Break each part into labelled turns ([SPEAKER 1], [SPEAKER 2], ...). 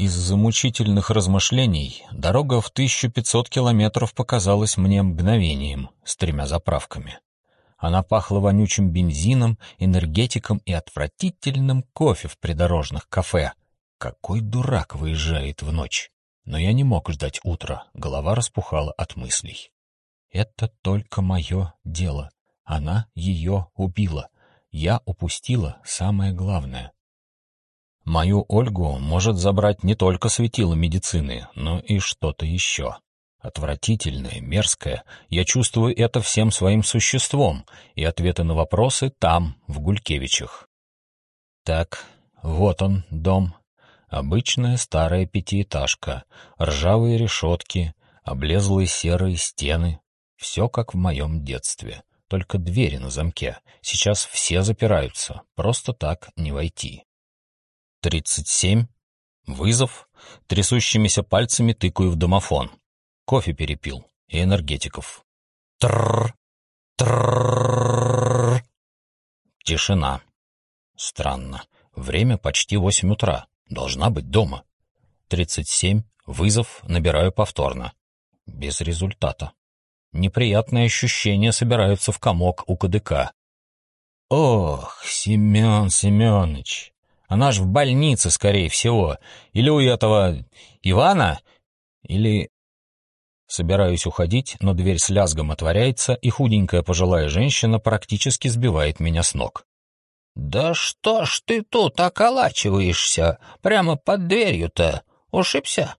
[SPEAKER 1] Из-за мучительных размышлений дорога в 1500 километров показалась мне мгновением с тремя заправками. Она пахла вонючим бензином, энергетиком и отвратительным кофе в придорожных кафе. Какой дурак выезжает в ночь? Но я не мог ждать утра, голова распухала от мыслей. Это только мое дело. Она ее убила. Я упустила самое главное. Мою Ольгу может забрать не только светило медицины, но и что-то еще. Отвратительное, мерзкое. Я чувствую это всем своим существом, и ответы на вопросы там, в Гулькевичах. Так, вот он, дом. Обычная старая пятиэтажка, ржавые решетки, облезлые серые стены. Все как в моем детстве, только двери на замке. Сейчас все запираются, просто так не войти. Тридцать семь. Вызов. Трясущимися пальцами тыкаю в домофон. Кофе перепил и энергетиков. Трррр. Тррррр. Тишина. Странно. Время почти восемь утра. Должна быть дома. Тридцать семь. Вызов. Набираю повторно. Без результата. Неприятные ощущения собираются в комок у КДК. Ох, Семен Семенович, она ж в больнице, скорее всего. Или у этого Ивана, или... Собираюсь уходить, но дверь с лязгом отворяется, и худенькая пожилая женщина практически сбивает меня с ног. «Да что ж ты тут околачиваешься? Прямо под дверью-то? Ушибся?»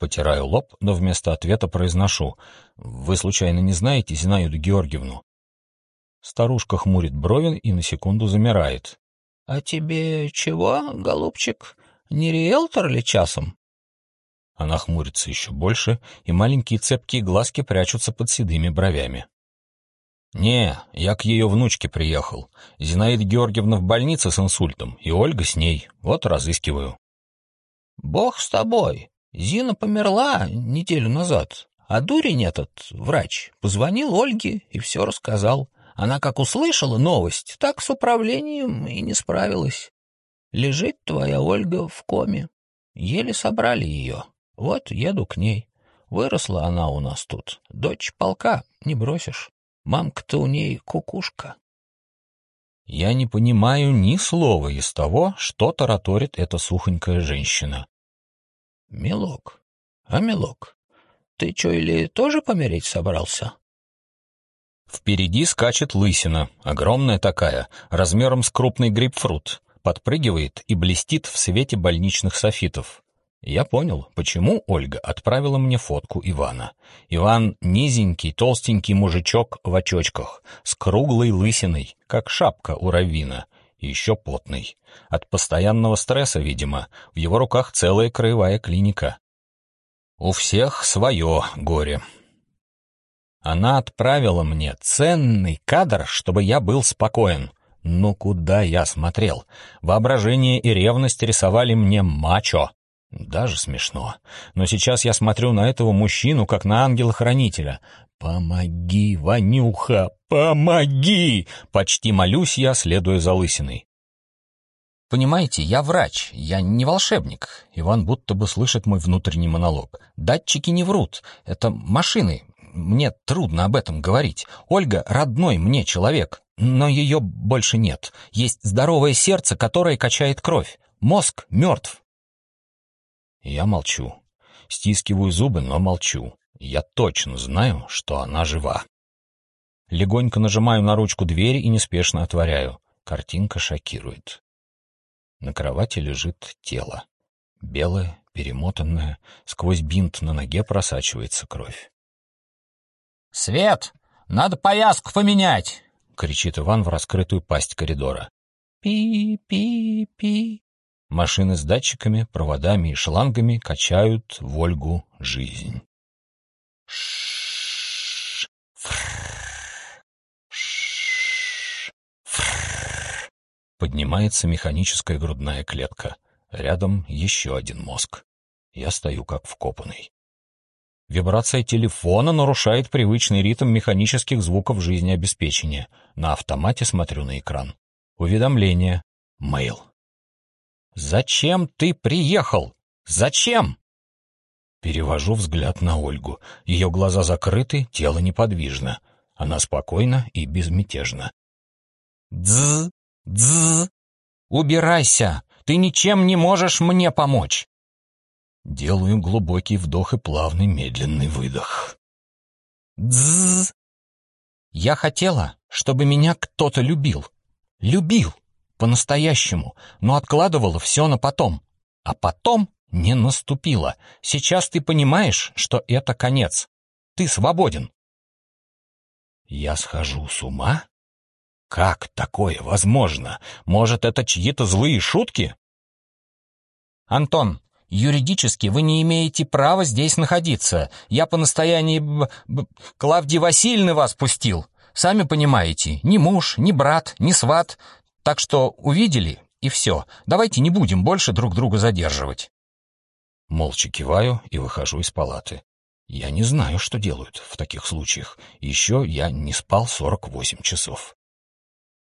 [SPEAKER 1] Потираю лоб, но вместо ответа произношу. «Вы случайно не знаете Зинаиду Георгиевну?» Старушка хмурит брови и на секунду замирает. «А тебе чего, голубчик, не риэлтор ли часом?» Она хмурится еще больше, и маленькие цепкие глазки прячутся под седыми бровями. «Не, я к ее внучке приехал. Зинаида Георгиевна в больнице с инсультом, и Ольга с ней. Вот разыскиваю». «Бог с тобой. Зина померла неделю назад, а дурень этот, врач, позвонил Ольге и все рассказал. Она как услышала новость, так с управлением и не справилась. Лежит твоя Ольга в коме. Еле собрали ее. Вот еду к ней. Выросла она у нас тут. Дочь полка, не бросишь. Мамка-то у ней кукушка. Я не понимаю ни слова из того, что тараторит эта сухонькая женщина. Милок, а милок, ты что, или тоже помереть собрался? Впереди скачет лысина, огромная такая, размером с крупный грейпфрут, подпрыгивает и блестит в свете больничных софитов. Я понял, почему Ольга отправила мне фотку Ивана. Иван — низенький, толстенький мужичок в очочках, с круглой лысиной, как шапка у раввина, и еще потный. От постоянного стресса, видимо, в его руках целая краевая клиника. У всех свое горе. Она отправила мне ценный кадр, чтобы я был спокоен. Ну куда я смотрел? Воображение и ревность рисовали мне мачо. Даже смешно. Но сейчас я смотрю на этого мужчину, как на ангела-хранителя. «Помоги, Ванюха, помоги!» Почти молюсь я, следуя за лысиной. Понимаете, я врач, я не волшебник. Иван будто бы слышит мой внутренний монолог. Датчики не врут. Это машины, мне трудно об этом говорить. Ольга — родной мне человек, но ее больше нет. Есть здоровое сердце, которое качает кровь. Мозг мертв. Я молчу. Стискиваю зубы, но молчу. Я точно знаю, что она жива. Легонько нажимаю на ручку двери и неспешно отворяю. Картинка шокирует. На кровати лежит тело. Белое, перемотанное, сквозь бинт на ноге просачивается кровь. «Свет! Надо повязку поменять!» — кричит Иван в раскрытую пасть коридора. «Пи-пи-пи!» Машины с датчиками, проводами и шлангами качают Вольгу жизнь. Ш Поднимается механическая грудная клетка. Рядом еще один мозг. Я стою как вкопанный. Вибрация телефона нарушает привычный ритм механических звуков жизнеобеспечения. На автомате смотрю на экран. Уведомление. Мейл. «Зачем ты приехал? Зачем?» Перевожу взгляд на Ольгу. Ее глаза закрыты, тело неподвижно. Она спокойна и безмятежна. «Дз! Дз! Убирайся! Ты ничем не можешь мне помочь!» Делаю глубокий вдох и плавный медленный выдох. «Дз! Я хотела, чтобы меня кто-то любил. Любил! По-настоящему, но откладывала все на потом. А потом не наступило. Сейчас ты понимаешь, что это конец. Ты свободен. Я схожу с ума? Как такое возможно? Может, это чьи-то злые шутки? Антон, юридически вы не имеете права здесь находиться. Я по настоянию Клавдии Васильевны вас пустил. Сами понимаете, ни муж, ни брат, ни сват. Так что увидели, и все. Давайте не будем больше друг друга задерживать. Молча киваю и выхожу из палаты. Я не знаю, что делают в таких случаях. Еще я не спал 48 часов.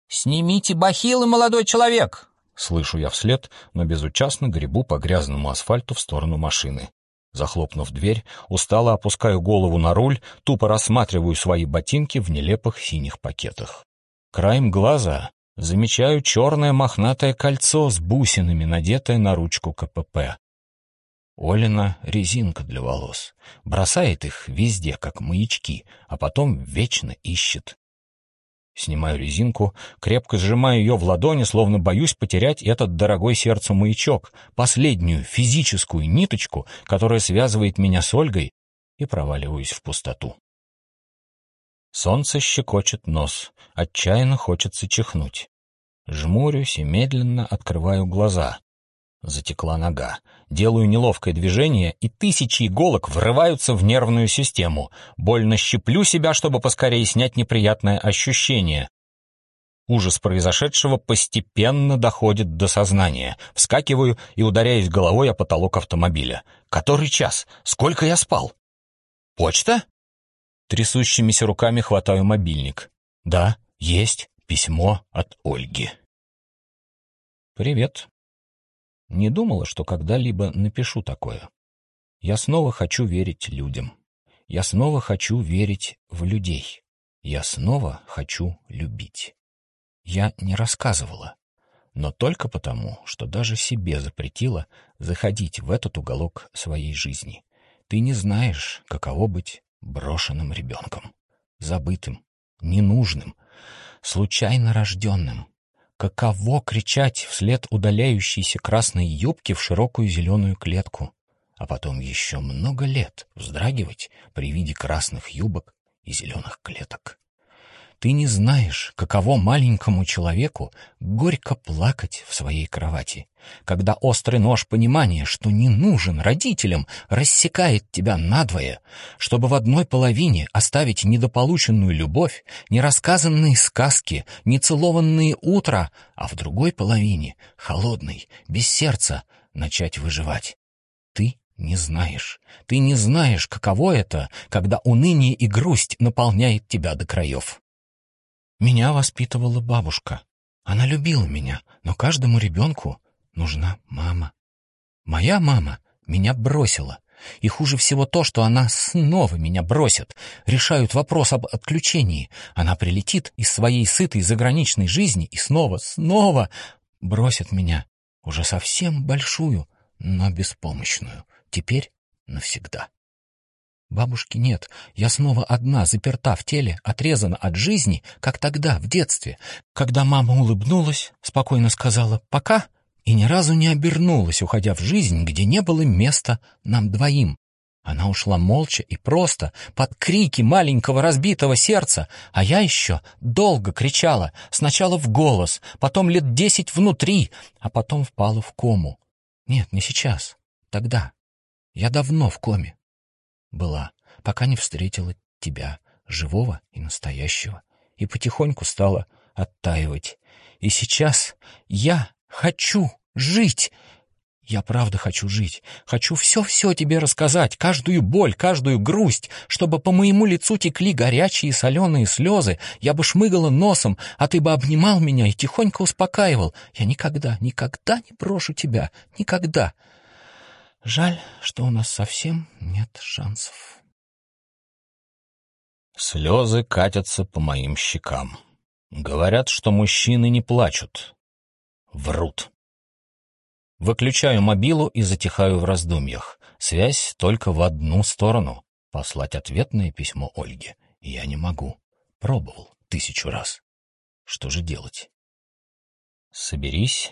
[SPEAKER 1] «Снимите бахилы, молодой человек!» Слышу я вслед, но безучастно гребу по грязному асфальту в сторону машины. Захлопнув дверь, устало опускаю голову на руль, тупо рассматриваю свои ботинки в нелепых синих пакетах. Краем глаза замечаю черное мохнатое кольцо с бусинами, надетое на ручку КПП. Олина — резинка для волос. Бросает их везде, как маячки, а потом вечно ищет. Снимаю резинку, крепко сжимаю ее в ладони, словно боюсь потерять этот дорогой сердцу маячок, последнюю физическую ниточку, которая связывает меня с Ольгой, и проваливаюсь в пустоту. Солнце щекочет нос, отчаянно хочется чихнуть. Жмурюсь и медленно открываю глаза. Затекла нога. Делаю неловкое движение, и тысячи иголок врываются в нервную систему. Больно щиплю себя, чтобы поскорее снять неприятное ощущение. Ужас произошедшего постепенно доходит до сознания. Вскакиваю и ударяюсь головой о потолок автомобиля. Который час? Сколько я спал? Почта? Трясущимися руками хватаю мобильник. Да, есть письмо от Ольги. «Привет. Не думала, что когда-либо напишу такое. Я снова хочу верить людям. Я снова хочу верить в людей. Я снова хочу любить. Я не рассказывала, но только потому, что даже себе запретила заходить в этот уголок своей жизни. Ты не знаешь, каково быть брошенным ребенком, забытым, ненужным, случайно рожденным. Каково кричать вслед удаляющейся красной юбки в широкую зеленую клетку, а потом еще много лет вздрагивать при виде красных юбок и зеленых клеток. Ты не знаешь, каково маленькому человеку горько плакать в своей кровати, когда острый нож понимания, что не нужен родителям, рассекает тебя надвое, чтобы в одной половине оставить недополученную любовь, нерассказанные сказки, нецелованные утра, а в другой половине, холодной, без сердца, начать выживать. Ты не знаешь. Ты не знаешь, каково это, когда уныние и грусть наполняет тебя до краев. Меня воспитывала бабушка. Она любила меня, но каждому ребенку нужна мама. Моя мама меня бросила. И хуже всего то, что она снова меня бросит. Решают вопрос об отключении. Она прилетит из своей сытой заграничной жизни и снова, снова бросит меня. Уже совсем большую, но беспомощную. Теперь навсегда. Бабушки нет. Я снова одна, заперта в теле, отрезана от жизни, как тогда, в детстве, когда мама улыбнулась, спокойно сказала «пока» и ни разу не обернулась, уходя в жизнь, где не было места нам двоим. Она ушла молча и просто, под крики маленького разбитого сердца, а я еще долго кричала, сначала в голос, потом лет десять внутри, а потом впала в кому. Нет, не сейчас, тогда. Я давно в коме была, пока не встретила тебя, живого и настоящего, и потихоньку стала оттаивать. И сейчас я хочу жить. Я правда хочу жить. Хочу все-все тебе рассказать, каждую боль, каждую грусть, чтобы по моему лицу текли горячие соленые слезы. Я бы шмыгала носом, а ты бы обнимал меня и тихонько успокаивал. Я никогда, никогда не брошу тебя. Никогда.
[SPEAKER 2] Жаль, что у нас совсем нет шансов.
[SPEAKER 1] Слезы катятся по моим щекам. Говорят, что мужчины не плачут. Врут. Выключаю мобилу и затихаю в раздумьях. Связь только в одну сторону. Послать ответное письмо Ольге я не могу. Пробовал тысячу раз. Что же делать? Соберись.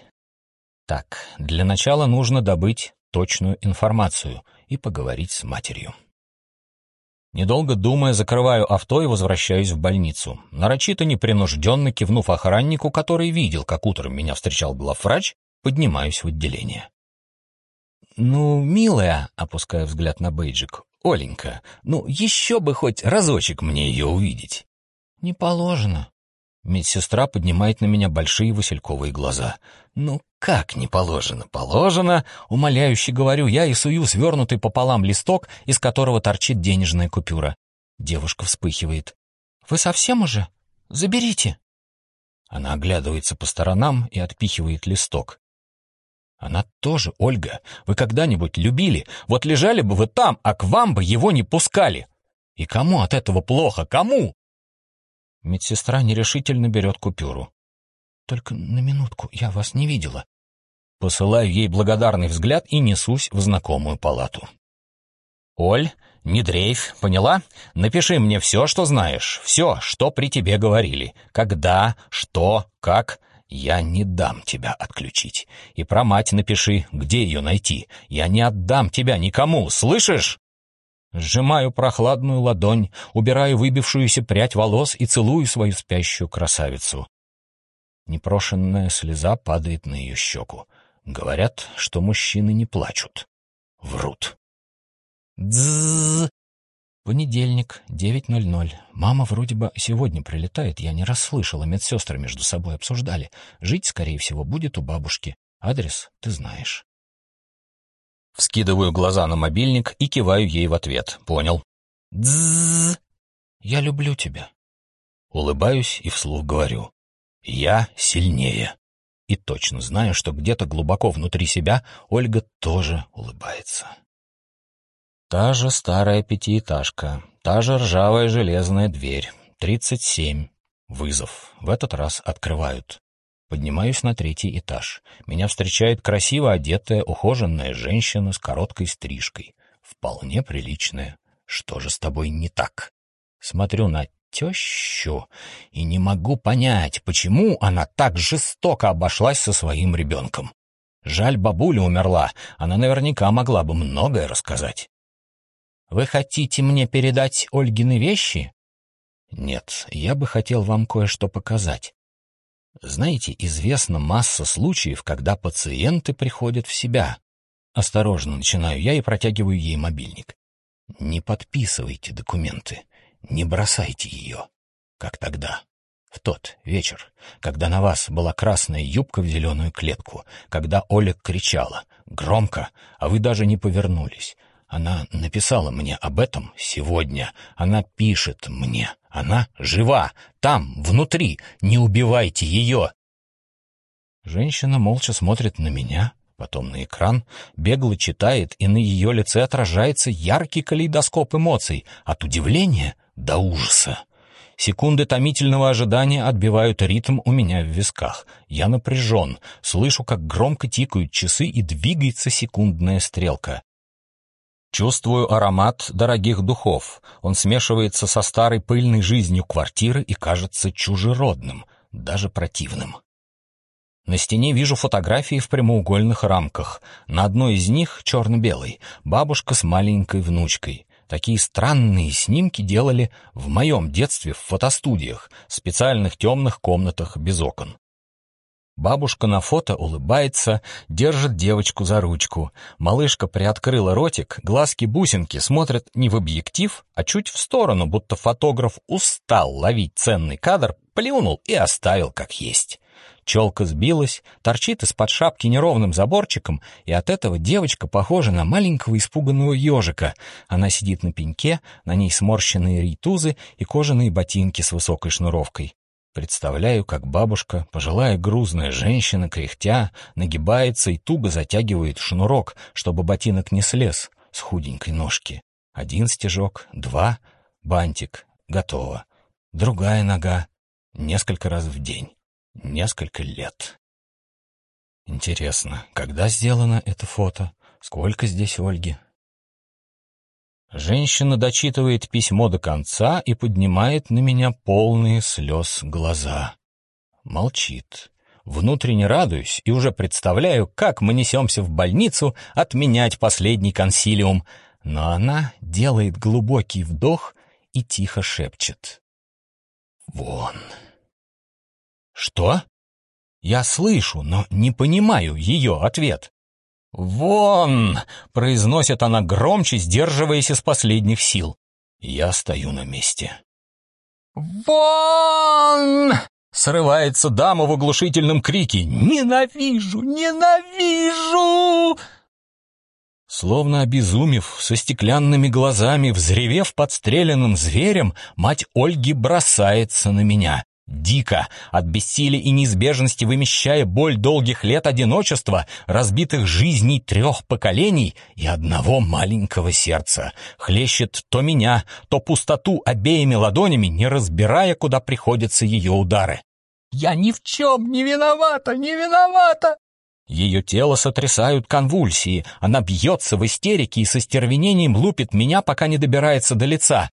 [SPEAKER 1] Так, для начала нужно добыть точную информацию и поговорить с матерью. Недолго думая, закрываю авто и возвращаюсь в больницу. Нарочито непринужденно кивнув охраннику, который видел, как утром меня встречал главврач, поднимаюсь в отделение. «Ну, милая», — опуская взгляд на бейджик, — «Оленька, ну еще бы хоть разочек мне ее увидеть». «Не положено». Медсестра поднимает на меня большие васильковые глаза. «Ну как не положено? Положено!» Умоляюще говорю я и сую свернутый пополам листок, из которого торчит денежная купюра. Девушка вспыхивает. «Вы совсем уже? Заберите!» Она оглядывается по сторонам и отпихивает листок. Она тоже, Ольга. Вы когда-нибудь любили? Вот лежали бы вы там, а к вам бы его не пускали. И кому от этого плохо? Кому? Медсестра нерешительно берет купюру. Только на минутку, я вас не видела. Посылаю ей благодарный взгляд и несусь в знакомую палату. «Оль, не дрейф, поняла? Напиши мне все, что знаешь, все, что при тебе говорили. Когда, что, как. Я не дам тебя отключить. И про мать напиши, где ее найти. Я не отдам тебя никому, слышишь?» Сжимаю прохладную ладонь, убираю выбившуюся прядь волос и целую свою спящую красавицу. Непрошенная слеза падает на ее щеку. Говорят, что мужчины не плачут. Врут. Дзззз. Понедельник, 9.00. Мама вроде бы сегодня прилетает, я не расслышала, медсестры между собой обсуждали. Жить, скорее всего, будет у бабушки. Адрес ты знаешь. Вскидываю глаза на мобильник и киваю ей в ответ. Понял. Дзззз. Я люблю тебя. Улыбаюсь и вслух говорю. Я сильнее. И точно знаю, что где-то глубоко внутри себя Ольга тоже улыбается. Та же старая пятиэтажка, та же ржавая железная дверь. Тридцать семь. Вызов. В этот раз открывают. Поднимаюсь на третий этаж. Меня встречает красиво одетая, ухоженная женщина с короткой стрижкой. Вполне приличная. Что же с тобой не так? Смотрю на тещу и не могу понять, почему она так жестоко обошлась со своим ребенком. Жаль, бабуля умерла, она наверняка могла бы многое рассказать. «Вы хотите мне передать Ольгины вещи?» «Нет, я бы хотел вам кое-что показать. Знаете, известна масса случаев, когда пациенты приходят в себя. Осторожно начинаю я и протягиваю ей мобильник. Не подписывайте документы, не бросайте ее. Как тогда, в тот вечер, когда на вас была красная юбка в зеленую клетку, когда Оля кричала, громко, а вы даже не повернулись. Она написала мне об этом сегодня. Она пишет мне. Она жива. Там, внутри. Не убивайте ее. Женщина молча смотрит на меня, потом на экран, бегло читает, и на ее лице отражается яркий калейдоскоп эмоций, от удивления до ужаса. Секунды томительного ожидания отбивают ритм у меня в висках. Я напряжен, слышу, как громко тикают часы и двигается секундная стрелка. Чувствую аромат дорогих духов. Он смешивается со старой пыльной жизнью квартиры и кажется чужеродным, даже противным. На стене вижу фотографии в прямоугольных рамках. На одной из них, черно-белой, бабушка с маленькой внучкой. Такие странные снимки делали в моем детстве в фотостудиях, специальных темных комнатах без окон. Бабушка на фото улыбается, держит девочку за ручку. Малышка приоткрыла ротик, глазки-бусинки смотрят не в объектив, а чуть в сторону, будто фотограф устал ловить ценный кадр, плюнул и оставил как есть. Челка сбилась, торчит из-под шапки неровным заборчиком, и от этого девочка похожа на маленького испуганного ежика. Она сидит на пеньке, на ней сморщенные рейтузы и кожаные ботинки с высокой шнуровкой. Представляю, как бабушка, пожилая грузная женщина, кряхтя, нагибается и туго затягивает шнурок, чтобы ботинок не слез с худенькой ножки. Один стежок, два, бантик, готово. Другая нога, несколько раз в день, несколько лет. Интересно, когда сделано это фото? Сколько здесь Ольги? Женщина дочитывает письмо до конца и поднимает на меня полные слез глаза. Молчит. Внутренне радуюсь и уже представляю, как мы несемся в больницу отменять последний консилиум. Но она делает глубокий вдох и тихо шепчет. «Вон». «Что?» Я слышу, но не понимаю ее ответ. «Вон!» — произносит она громче, сдерживаясь из последних сил. Я стою на месте. «Вон!» — срывается дама в оглушительном крике. «Ненавижу! Ненавижу!» Словно обезумев, со стеклянными глазами, взревев подстреленным зверем, мать Ольги бросается на меня. Дико, от бессилия и неизбежности вымещая боль долгих лет одиночества, разбитых жизней трех поколений и одного маленького сердца, хлещет то меня, то пустоту обеими ладонями, не разбирая, куда приходятся ее удары. «Я ни в чем не виновата, не виновата!» Ее тело сотрясают конвульсии, она бьется в истерике и со стервенением лупит меня, пока не добирается до лица.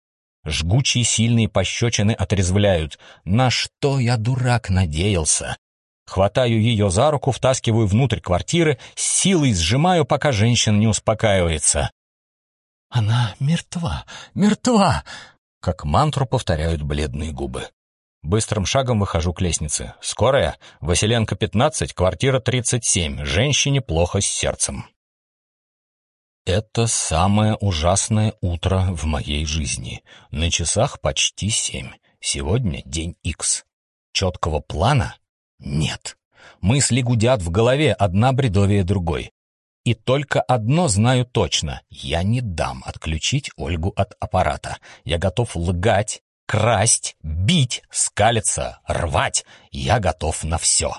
[SPEAKER 1] Жгучие сильные пощечины отрезвляют. На что я, дурак, надеялся? Хватаю ее за руку, втаскиваю внутрь квартиры, силой сжимаю, пока женщина не успокаивается. «Она мертва, мертва!» Как мантру повторяют бледные губы. Быстрым шагом выхожу к лестнице. «Скорая? Василенко, 15, квартира 37. Женщине плохо с сердцем». Это самое ужасное утро в моей жизни. На часах почти семь. Сегодня день Икс. Четкого плана нет. Мысли гудят в голове, одна бредовее другой. И только одно знаю точно. Я не дам отключить Ольгу от аппарата. Я готов лгать, красть, бить, скалиться, рвать. Я готов на все.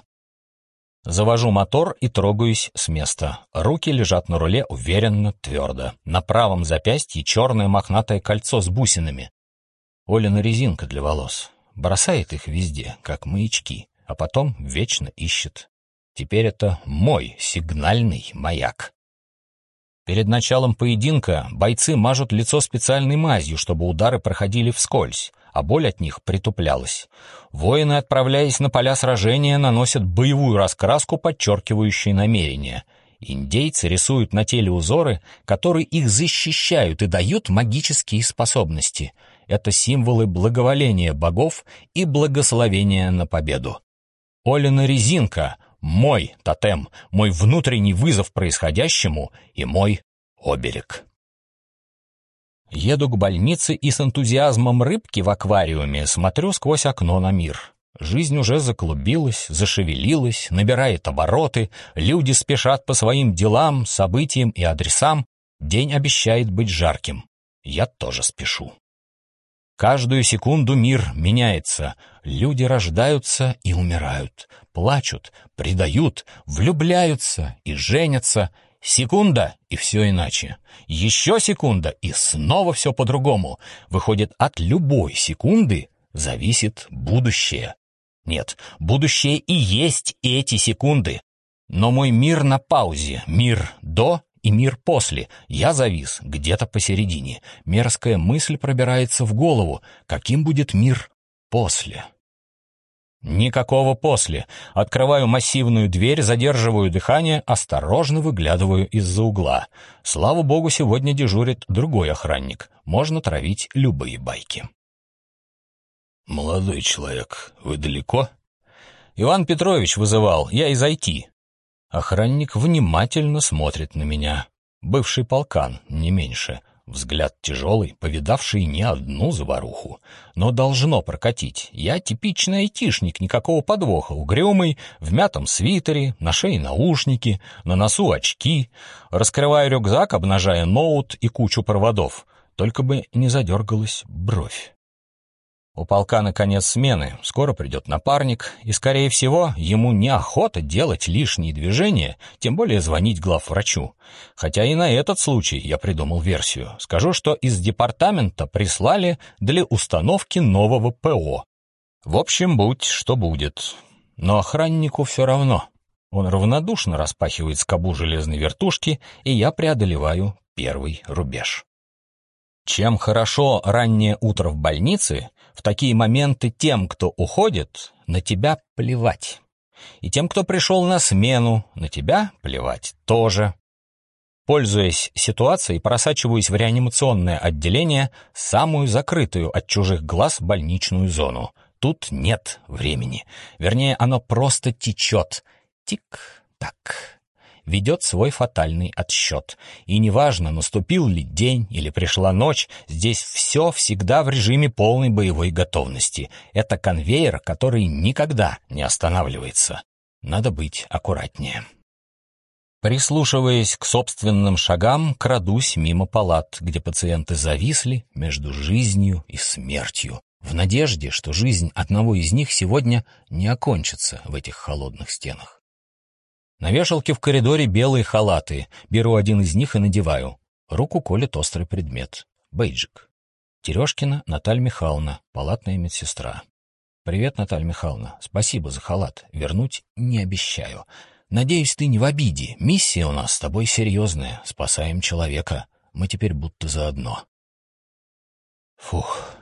[SPEAKER 1] Завожу мотор и трогаюсь с места. Руки лежат на руле уверенно, твердо. На правом запястье черное мохнатое кольцо с бусинами. Олина резинка для волос. Бросает их везде, как маячки, а потом вечно ищет. Теперь это мой сигнальный маяк. Перед началом поединка бойцы мажут лицо специальной мазью, чтобы удары проходили вскользь а боль от них притуплялась. Воины, отправляясь на поля сражения, наносят боевую раскраску, подчеркивающую намерения. Индейцы рисуют на теле узоры, которые их защищают и дают магические способности. Это символы благоволения богов и благословения на победу. Олина резинка — мой тотем, мой внутренний вызов происходящему и мой оберег. Еду к больнице и с энтузиазмом рыбки в аквариуме смотрю сквозь окно на мир. Жизнь уже заклубилась, зашевелилась, набирает обороты, люди спешат по своим делам, событиям и адресам. День обещает быть жарким. Я тоже спешу. Каждую секунду мир меняется. Люди рождаются и умирают, плачут, предают, влюбляются и женятся, Секунда, и все иначе. Еще секунда, и снова все по-другому. Выходит, от любой секунды зависит будущее. Нет, будущее и есть эти секунды. Но мой мир на паузе, мир до и мир после. Я завис где-то посередине. Мерзкая мысль пробирается в голову. Каким будет мир после? Никакого после. Открываю массивную дверь, задерживаю дыхание, осторожно выглядываю из-за угла. Слава богу, сегодня дежурит другой охранник. Можно травить любые байки. «Молодой человек, вы далеко?» «Иван Петрович вызывал, я из IT». Охранник внимательно смотрит на меня. Бывший полкан, не меньше. Взгляд тяжелый, повидавший не одну заваруху. Но должно прокатить. Я типичный айтишник, никакого подвоха. Угрюмый, в мятом свитере, на шее наушники, на носу очки. Раскрываю рюкзак, обнажая ноут и кучу проводов. Только бы не задергалась бровь. У полка наконец смены, скоро придет напарник, и, скорее всего, ему неохота делать лишние движения, тем более звонить главврачу. Хотя и на этот случай я придумал версию. Скажу, что из департамента прислали для установки нового ПО. В общем, будь что будет. Но охраннику все равно. Он равнодушно распахивает скобу железной вертушки, и я преодолеваю первый рубеж. Чем хорошо раннее утро в больнице, в такие моменты тем, кто уходит, на тебя плевать. И тем, кто пришел на смену, на тебя плевать тоже. Пользуясь ситуацией, просачиваюсь в реанимационное отделение, самую закрытую от чужих глаз больничную зону. Тут нет времени. Вернее, оно просто течет. Тик-так ведет свой фатальный отсчет. И неважно, наступил ли день или пришла ночь, здесь все всегда в режиме полной боевой готовности. Это конвейер, который никогда не останавливается. Надо быть аккуратнее. Прислушиваясь к собственным шагам, крадусь мимо палат, где пациенты зависли между жизнью и смертью, в надежде, что жизнь одного из них сегодня не окончится в этих холодных стенах. На вешалке в коридоре белые халаты. Беру один из них и надеваю. Руку колет острый предмет. Бейджик. Терешкина Наталья Михайловна, палатная медсестра. «Привет, Наталья Михайловна. Спасибо за халат. Вернуть не обещаю. Надеюсь, ты не в обиде. Миссия у нас с тобой серьезная. Спасаем человека. Мы теперь будто заодно». Фух.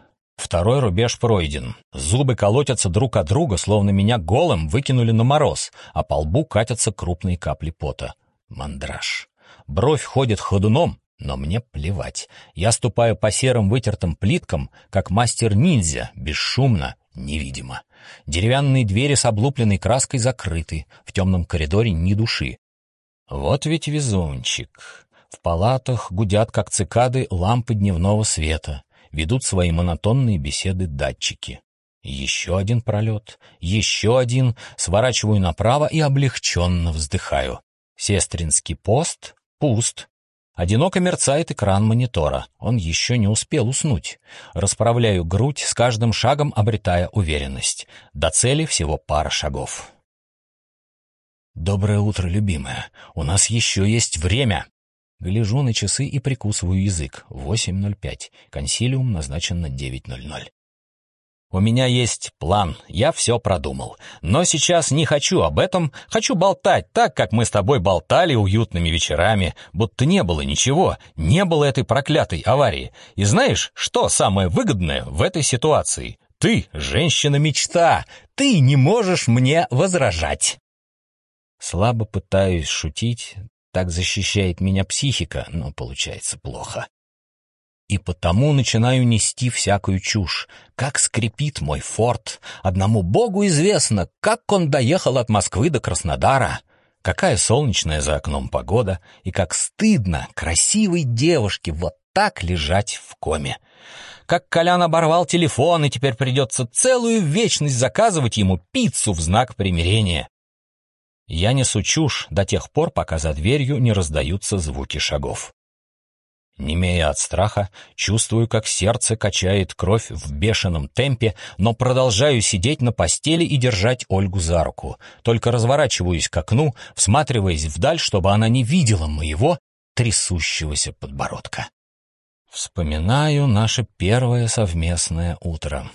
[SPEAKER 1] Второй рубеж пройден. Зубы колотятся друг от друга, словно меня голым выкинули на мороз, а по лбу катятся крупные капли пота. Мандраж. Бровь ходит ходуном, но мне плевать. Я ступаю по серым вытертым плиткам, как мастер-ниндзя, бесшумно, невидимо. Деревянные двери с облупленной краской закрыты, в темном коридоре ни души. Вот ведь везунчик. В палатах гудят, как цикады, лампы дневного света ведут свои монотонные беседы датчики. Еще один пролет, еще один, сворачиваю направо и облегченно вздыхаю. Сестринский пост пуст. Одиноко мерцает экран монитора, он еще не успел уснуть. Расправляю грудь, с каждым шагом обретая уверенность. До цели всего пара шагов. «Доброе утро, любимая. У нас еще есть время!» Гляжу на часы и прикусываю язык. 8.05. Консилиум назначен на 9.00. У меня есть план, я все продумал. Но сейчас не хочу об этом, хочу болтать так, как мы с тобой болтали уютными вечерами, будто не было ничего, не было этой проклятой аварии. И знаешь, что самое выгодное в этой ситуации? Ты — женщина-мечта, ты не можешь мне возражать. Слабо пытаюсь шутить, так защищает меня психика, но получается плохо. И потому начинаю нести всякую чушь. Как скрипит мой форт. Одному богу известно, как он доехал от Москвы до Краснодара. Какая солнечная за окном погода. И как стыдно красивой девушке вот так лежать в коме. Как Колян оборвал телефон, и теперь придется целую вечность заказывать ему пиццу в знак примирения. Я несу чушь до тех пор, пока за дверью не раздаются звуки шагов. Немея от страха, чувствую, как сердце качает кровь в бешеном темпе, но продолжаю сидеть на постели и держать Ольгу за руку. Только разворачиваюсь к окну, всматриваясь вдаль, чтобы она не видела моего трясущегося подбородка. Вспоминаю наше первое совместное утро.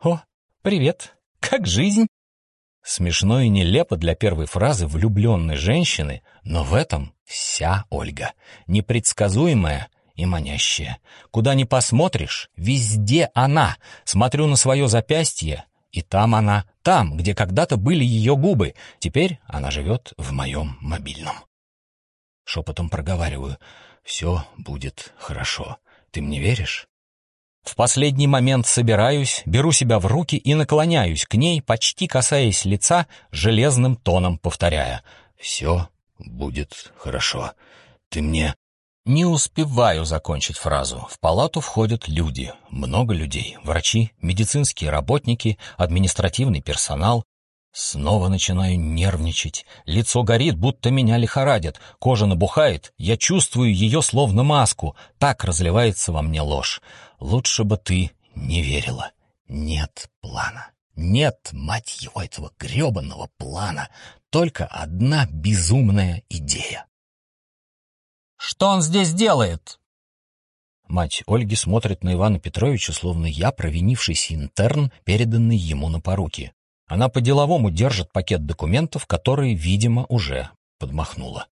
[SPEAKER 1] «О, привет! Как жизнь?» Смешно и нелепо для первой фразы влюбленной женщины, но в этом вся Ольга. Непредсказуемая и манящая. Куда ни посмотришь, везде она. Смотрю на свое запястье, и там она, там, где когда-то были ее губы. Теперь она живет в моем мобильном. Шепотом проговариваю. «Все будет хорошо. Ты мне веришь?» В последний момент собираюсь, беру себя в руки и наклоняюсь к ней, почти касаясь лица, железным тоном повторяя «Все будет хорошо. Ты мне...» Не успеваю закончить фразу. В палату входят люди, много людей, врачи, медицинские работники, административный персонал, Снова начинаю нервничать. Лицо горит, будто меня лихорадит. Кожа набухает. Я чувствую ее словно маску. Так разливается во мне ложь. Лучше бы ты
[SPEAKER 2] не верила. Нет плана. Нет, мать его, этого гребаного плана. Только одна безумная идея.
[SPEAKER 1] «Что он здесь делает?»
[SPEAKER 2] Мать Ольги смотрит на Ивана Петровича, словно я провинившийся интерн, переданный ему на поруки. Она по-деловому держит пакет документов, которые, видимо, уже подмахнула.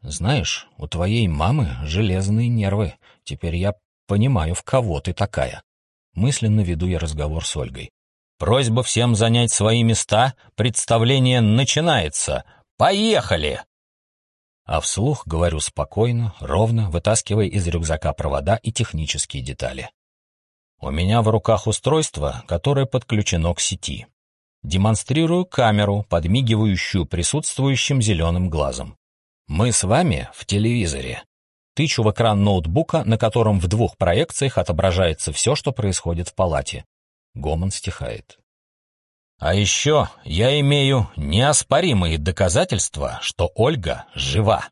[SPEAKER 2] «Знаешь, у твоей мамы железные нервы. Теперь я понимаю, в кого ты такая». Мысленно веду я разговор с Ольгой. «Просьба всем занять свои места. Представление начинается. Поехали!» А вслух говорю спокойно, ровно, вытаскивая из рюкзака провода и технические детали. У меня в руках устройство, которое подключено к сети. Демонстрирую камеру, подмигивающую присутствующим зеленым глазом. Мы с вами в телевизоре. Тычу в экран ноутбука, на котором в двух проекциях отображается все, что происходит в палате. Гомон стихает. А еще я имею неоспоримые доказательства, что Ольга жива.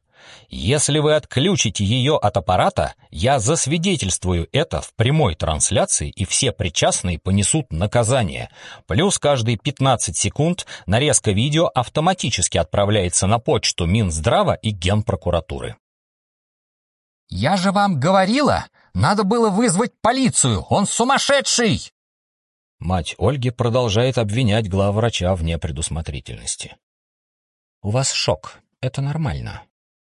[SPEAKER 2] Если вы отключите ее от аппарата, я засвидетельствую это в прямой трансляции, и все причастные понесут наказание. Плюс каждые 15 секунд нарезка видео автоматически отправляется на почту Минздрава и Генпрокуратуры.
[SPEAKER 1] «Я же вам говорила, надо было вызвать полицию, он сумасшедший!»
[SPEAKER 2] Мать Ольги продолжает обвинять главврача в непредусмотрительности. «У вас шок, это нормально.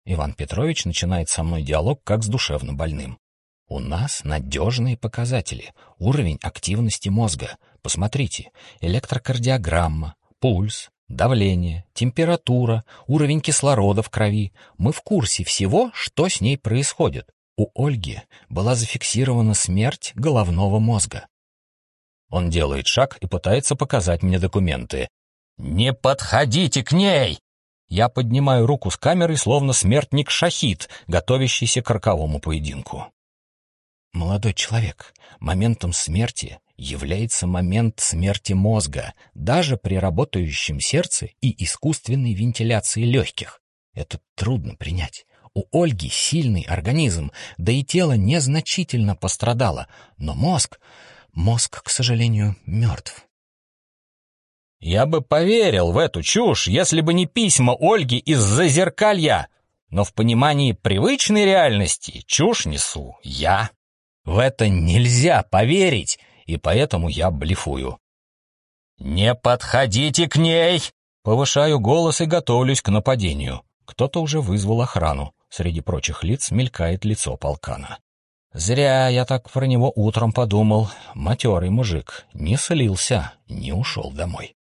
[SPEAKER 2] Иван Петрович начинает со мной диалог как с душевно больным. У нас надежные показатели, уровень активности мозга. Посмотрите, электрокардиограмма, пульс, давление, температура, уровень кислорода в крови. Мы в курсе всего, что с ней происходит. У Ольги была зафиксирована смерть головного мозга. Он делает шаг и пытается показать мне документы. «Не подходите к ней!» Я поднимаю руку с камерой, словно смертник-шахид, готовящийся к роковому поединку. Молодой человек, моментом смерти является момент смерти мозга, даже при работающем сердце и искусственной вентиляции легких. Это трудно принять. У Ольги сильный организм, да и тело незначительно пострадало, но мозг, мозг, к сожалению, мертв.
[SPEAKER 1] Я бы поверил в эту чушь, если бы не письма Ольги из Зазеркалья. Но в понимании привычной реальности чушь несу я. В это нельзя поверить, и поэтому я блефую. «Не подходите к ней!» Повышаю голос и готовлюсь к нападению. Кто-то уже вызвал охрану. Среди прочих лиц мелькает лицо полкана. Зря я так про него утром подумал. Матерый мужик. Не слился, не ушел домой.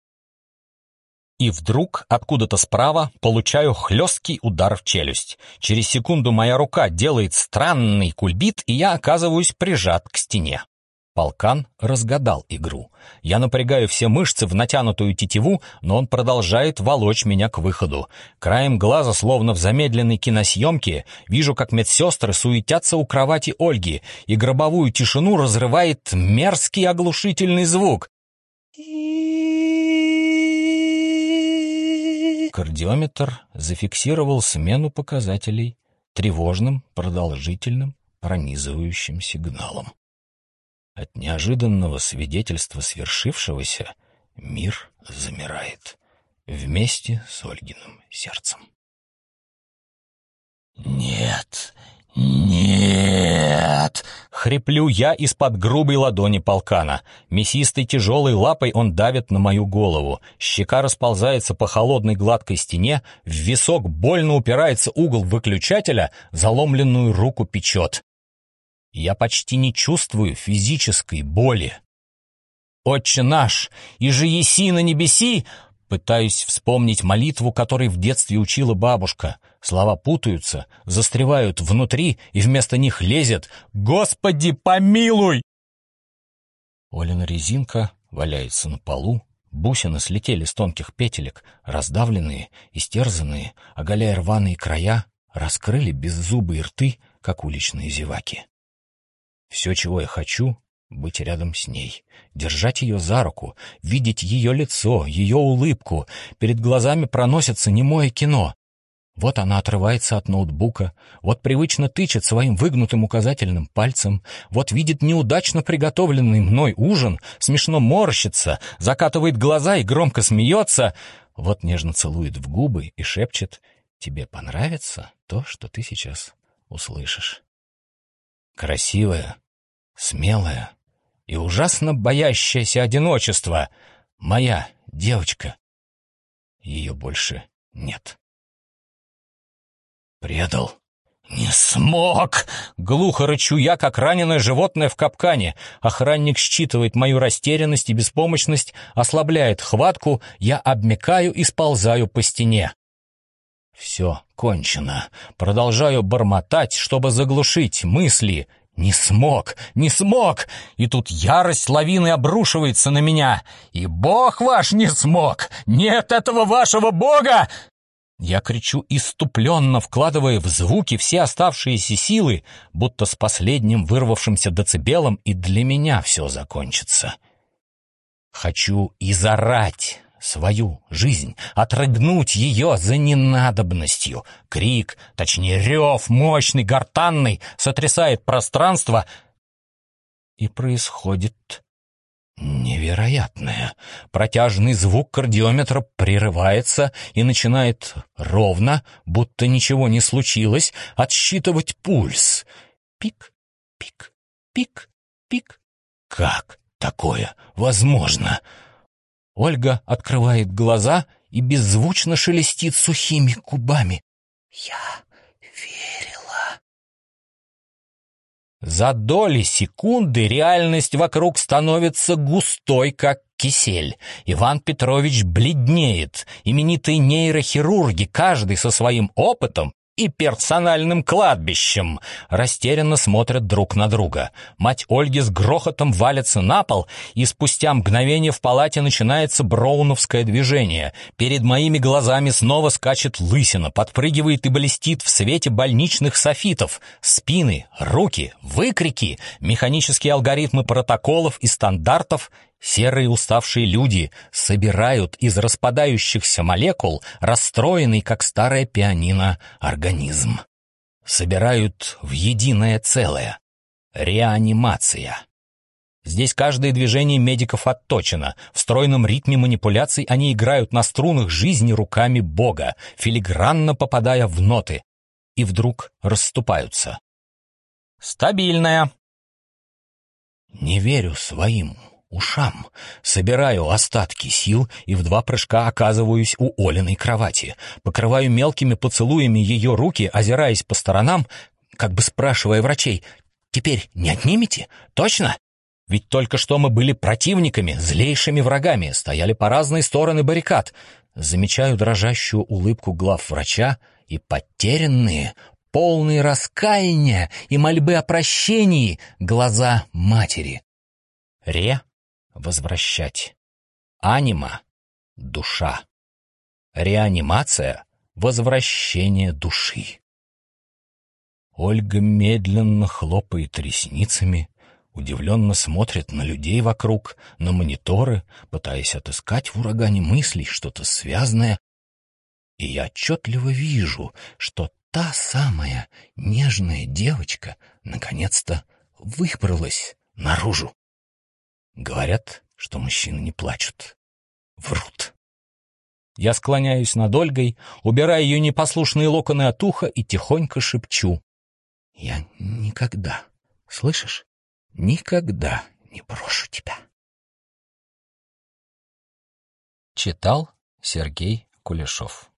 [SPEAKER 1] И вдруг, откуда-то справа, получаю хлесткий удар в челюсть. Через секунду моя рука делает странный кульбит, и я оказываюсь прижат к стене. Полкан разгадал игру. Я напрягаю все мышцы в натянутую тетиву, но он продолжает волочь меня к выходу. Краем глаза, словно в замедленной киносъемке, вижу, как медсестры суетятся у кровати Ольги, и гробовую тишину разрывает мерзкий оглушительный звук. Кардиометр зафиксировал смену показателей тревожным, продолжительным, пронизывающим сигналом. От неожиданного свидетельства свершившегося мир замирает вместе с Ольгиным сердцем. «Нет, «Нет!» — хриплю я из-под грубой ладони полкана. Мясистой тяжелой лапой он давит на мою голову. Щека расползается по холодной гладкой стене, в висок больно упирается угол выключателя, заломленную руку печет. Я почти не чувствую физической боли. «Отче наш, и же еси на небеси!» Пытаюсь вспомнить молитву, которой в детстве учила бабушка. Слова путаются, застревают внутри, и вместо них лезет «Господи, помилуй!» Олина резинка валяется на полу, бусины слетели с тонких петелек, раздавленные, истерзанные, оголяя рваные края, раскрыли беззубые рты, как уличные зеваки. Все, чего я хочу, быть рядом с ней, держать ее за руку, видеть ее лицо, ее улыбку. Перед глазами проносится немое кино.
[SPEAKER 2] Вот она отрывается от ноутбука, вот привычно тычет своим выгнутым указательным пальцем, вот видит неудачно приготовленный мной ужин, смешно морщится, закатывает глаза и громко смеется, вот нежно целует в губы и шепчет «Тебе понравится то, что ты сейчас услышишь». Красивая, смелая и ужасно боящаяся одиночества моя девочка. Ее больше нет. Предал. «Не смог!» — глухо рычу я, как раненое животное в капкане. Охранник считывает мою растерянность и беспомощность, ослабляет хватку, я обмекаю и сползаю по стене. Все кончено. Продолжаю бормотать, чтобы заглушить мысли. Не смог, не смог! И тут ярость лавины обрушивается на меня. И Бог ваш не смог! Нет этого вашего Бога! Я кричу иступленно, вкладывая в звуки все оставшиеся силы, будто с последним вырвавшимся децибелом и для меня все закончится. Хочу изорать свою жизнь, отрыгнуть ее за ненадобностью. Крик, точнее рев, мощный, гортанный, сотрясает пространство, и происходит Невероятное. Протяжный звук кардиометра прерывается и начинает ровно, будто ничего не случилось, отсчитывать пульс. Пик, пик, пик, пик. Как такое возможно? Ольга открывает глаза и беззвучно шелестит сухими губами. «Я За доли секунды реальность вокруг становится густой, как кисель. Иван Петрович бледнеет. Именитые нейрохирурги, каждый со своим опытом, и персональным кладбищем. Растерянно смотрят друг на друга. Мать Ольги с грохотом валится на пол, и спустя мгновение в палате начинается броуновское движение. Перед моими глазами снова скачет лысина, подпрыгивает и блестит в свете больничных софитов. Спины, руки, выкрики, механические алгоритмы протоколов и стандартов Серые уставшие люди собирают из распадающихся молекул расстроенный, как старое пианино, организм. Собирают в единое целое. Реанимация. Здесь каждое движение медиков отточено. В стройном ритме манипуляций они играют на струнах жизни руками Бога, филигранно попадая в ноты. И вдруг расступаются. Стабильная. Не верю своим ушам. Собираю остатки сил и в два прыжка оказываюсь у Олиной кровати. Покрываю мелкими поцелуями ее руки, озираясь по сторонам, как бы спрашивая врачей, «Теперь не отнимете? Точно?» Ведь только что мы были противниками, злейшими врагами, стояли по разные стороны баррикад. Замечаю дрожащую улыбку глав врача и потерянные, полные раскаяния и мольбы о прощении глаза матери. Ре возвращать. Анима — душа. Реанимация — возвращение души. Ольга медленно хлопает ресницами, удивленно смотрит на людей вокруг, на мониторы, пытаясь отыскать в урагане мыслей что-то связанное. И я отчетливо вижу, что та самая нежная девочка наконец-то выбралась наружу. Говорят, что мужчины не плачут. Врут. Я склоняюсь над Ольгой, убирая ее непослушные локоны от уха и тихонько шепчу. Я никогда, слышишь, никогда не брошу тебя.
[SPEAKER 1] Читал Сергей Кулешов